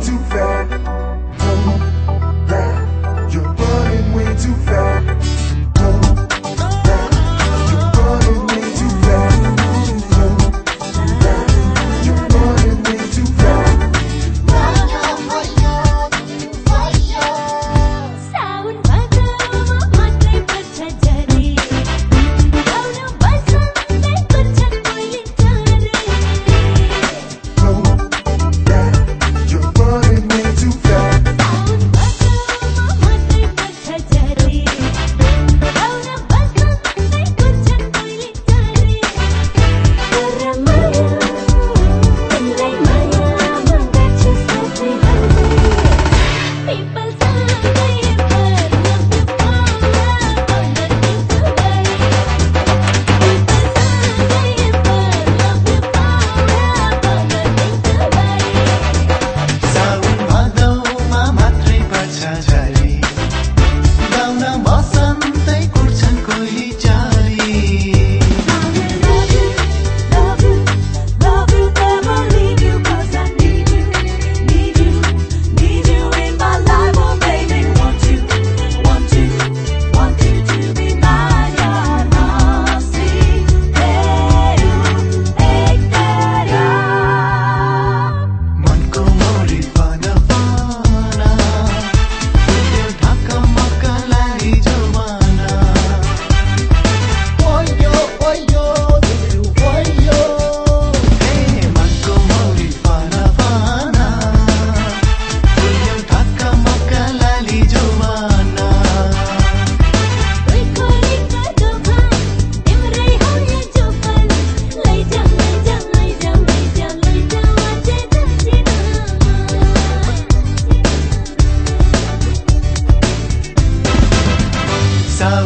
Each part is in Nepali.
too fast.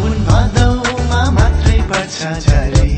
फागुन भादौमा मात्रै पर्छ झरी।